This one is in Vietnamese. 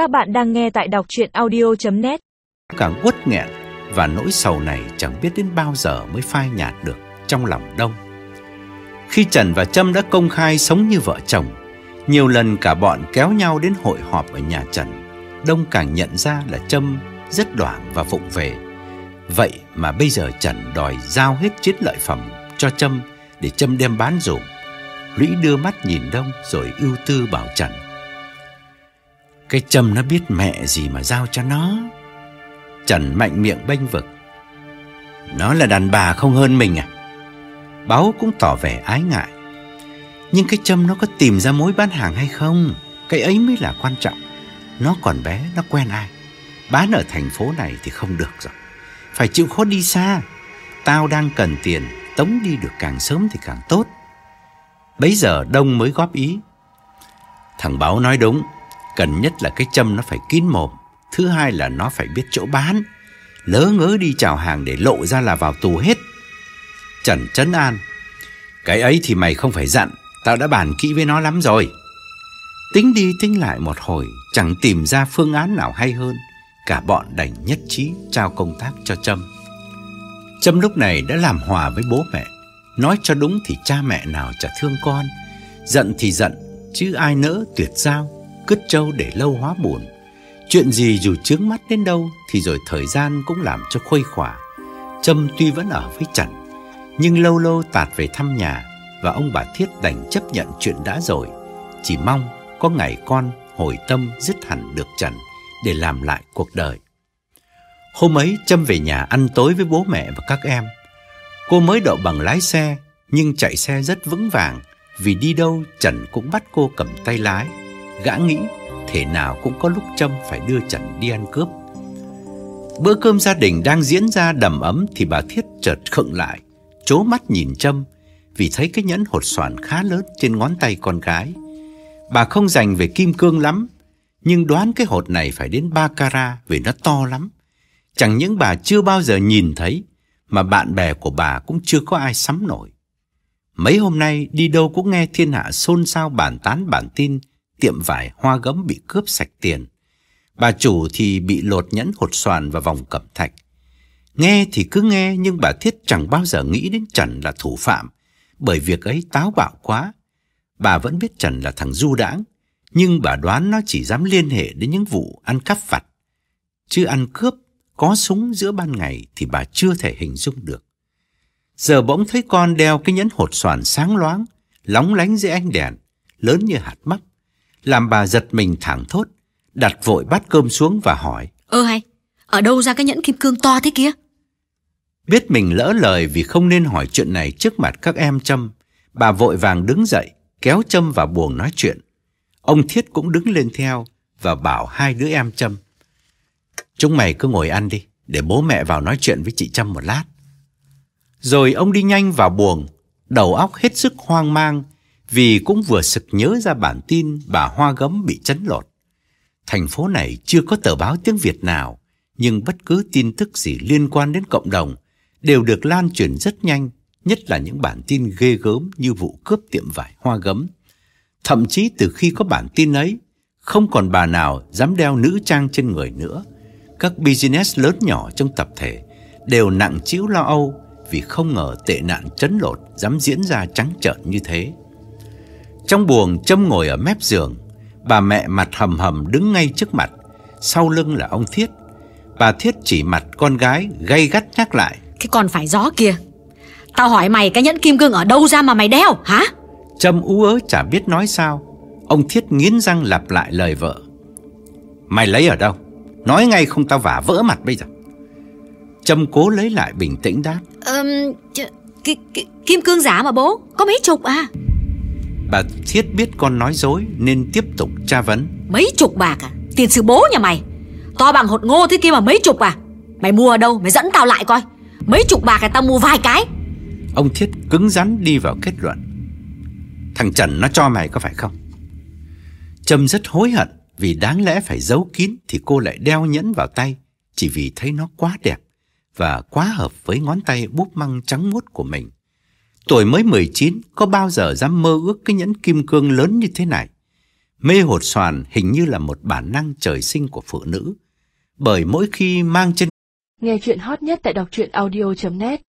Các bạn đang nghe tại đọc chuyện audio.net Càng uất nghẹn và nỗi sầu này chẳng biết đến bao giờ mới phai nhạt được trong lòng Đông. Khi Trần và Trâm đã công khai sống như vợ chồng, nhiều lần cả bọn kéo nhau đến hội họp ở nhà Trần, Đông càng nhận ra là Trâm rất đoảng và vụng về. Vậy mà bây giờ Trần đòi giao hết chiến lợi phẩm cho Trâm để Trâm đem bán dùm. Lũy đưa mắt nhìn Đông rồi ưu tư bảo Trần. Cái châm nó biết mẹ gì mà giao cho nó. Trần mạnh miệng bênh vực. Nó là đàn bà không hơn mình à? Báo cũng tỏ vẻ ái ngại. Nhưng cái châm nó có tìm ra mối bán hàng hay không? Cái ấy mới là quan trọng. Nó còn bé, nó quen ai? Bán ở thành phố này thì không được rồi. Phải chịu khó đi xa. Tao đang cần tiền, tống đi được càng sớm thì càng tốt. Bấy giờ Đông mới góp ý. Thằng Báo nói đúng, cần nhất là cái châm nó phải kín mồm. Thứ hai là nó phải biết chỗ bán. Lỡ ngớ đi chào hàng để lộ ra là vào tù hết. Trần Trấn An. Cái ấy thì mày không phải dặn, tao đã bàn kỹ với nó lắm rồi. Tính đi tính lại một hồi, chẳng tìm ra phương án nào hay hơn. Cả bọn đành nhất trí trao công tác cho Trâm. Trâm lúc này đã làm hòa với bố mẹ. Nói cho đúng thì cha mẹ nào chả thương con. Giận thì giận, chứ ai nỡ tuyệt giao, cứt trâu để lâu hóa buồn. Chuyện gì dù chướng mắt đến đâu thì rồi thời gian cũng làm cho khuây khỏa. Trâm tuy vẫn ở với Trần, nhưng lâu lâu tạt về thăm nhà và ông bà Thiết đành chấp nhận chuyện đã rồi. Chỉ mong có ngày con hồi tâm dứt hẳn được Trần để làm lại cuộc đời. Hôm ấy Trâm về nhà ăn tối với bố mẹ và các em. Cô mới đậu bằng lái xe nhưng chạy xe rất vững vàng vì đi đâu Trần cũng bắt cô cầm tay lái. Gã nghĩ thể nào cũng có lúc Trâm phải đưa Trần đi ăn cướp. Bữa cơm gia đình đang diễn ra đầm ấm thì bà Thiết chợt khựng lại, chố mắt nhìn Trâm vì thấy cái nhẫn hột xoàn khá lớn trên ngón tay con gái. Bà không dành về kim cương lắm, nhưng đoán cái hột này phải đến 3 cara vì nó to lắm. Chẳng những bà chưa bao giờ nhìn thấy, mà bạn bè của bà cũng chưa có ai sắm nổi. Mấy hôm nay đi đâu cũng nghe thiên hạ xôn xao bàn tán bản tin tiệm vải hoa gấm bị cướp sạch tiền. Bà chủ thì bị lột nhẫn hột xoàn và vòng cẩm thạch. Nghe thì cứ nghe nhưng bà Thiết chẳng bao giờ nghĩ đến Trần là thủ phạm, bởi việc ấy táo bạo quá. Bà vẫn biết Trần là thằng du đãng, nhưng bà đoán nó chỉ dám liên hệ đến những vụ ăn cắp vặt. Chứ ăn cướp, có súng giữa ban ngày thì bà chưa thể hình dung được. Giờ bỗng thấy con đeo cái nhẫn hột xoàn sáng loáng, lóng lánh dưới ánh đèn, lớn như hạt mắt làm bà giật mình thẳng thốt, đặt vội bát cơm xuống và hỏi. Ơ hay, ở đâu ra cái nhẫn kim cương to thế kia? Biết mình lỡ lời vì không nên hỏi chuyện này trước mặt các em Trâm, bà vội vàng đứng dậy, kéo Trâm vào buồng nói chuyện. Ông Thiết cũng đứng lên theo và bảo hai đứa em Trâm. Chúng mày cứ ngồi ăn đi, để bố mẹ vào nói chuyện với chị Trâm một lát. Rồi ông đi nhanh vào buồng, đầu óc hết sức hoang mang vì cũng vừa sực nhớ ra bản tin bà Hoa Gấm bị chấn lột. Thành phố này chưa có tờ báo tiếng Việt nào, nhưng bất cứ tin tức gì liên quan đến cộng đồng đều được lan truyền rất nhanh, nhất là những bản tin ghê gớm như vụ cướp tiệm vải Hoa Gấm. Thậm chí từ khi có bản tin ấy, không còn bà nào dám đeo nữ trang trên người nữa. Các business lớn nhỏ trong tập thể đều nặng chịu lo âu vì không ngờ tệ nạn chấn lột dám diễn ra trắng trợn như thế. Trong buồng Trâm ngồi ở mép giường, bà mẹ mặt hầm hầm đứng ngay trước mặt, sau lưng là ông Thiết. Bà Thiết chỉ mặt con gái gay gắt nhắc lại. Cái con phải gió kia. Tao hỏi mày cái nhẫn kim cương ở đâu ra mà mày đeo, hả? Trâm ú ớ chả biết nói sao. Ông Thiết nghiến răng lặp lại lời vợ. Mày lấy ở đâu? Nói ngay không tao vả vỡ mặt bây giờ. Trâm cố lấy lại bình tĩnh đáp. Kim cương giả mà bố, có mấy chục à? Bà Thiết biết con nói dối nên tiếp tục tra vấn. Mấy chục bạc à? Tiền sư bố nhà mày. To bằng hột ngô thế kia mà mấy chục à? Mày mua ở đâu? Mày dẫn tao lại coi. Mấy chục bạc là tao mua vài cái. Ông Thiết cứng rắn đi vào kết luận. Thằng Trần nó cho mày có phải không? Trâm rất hối hận vì đáng lẽ phải giấu kín thì cô lại đeo nhẫn vào tay chỉ vì thấy nó quá đẹp và quá hợp với ngón tay búp măng trắng muốt của mình. Tuổi mới 19 có bao giờ dám mơ ước cái nhẫn kim cương lớn như thế này. Mê hột xoàn hình như là một bản năng trời sinh của phụ nữ, bởi mỗi khi mang trên Nghe chuyện hot nhất tại đọc audio.net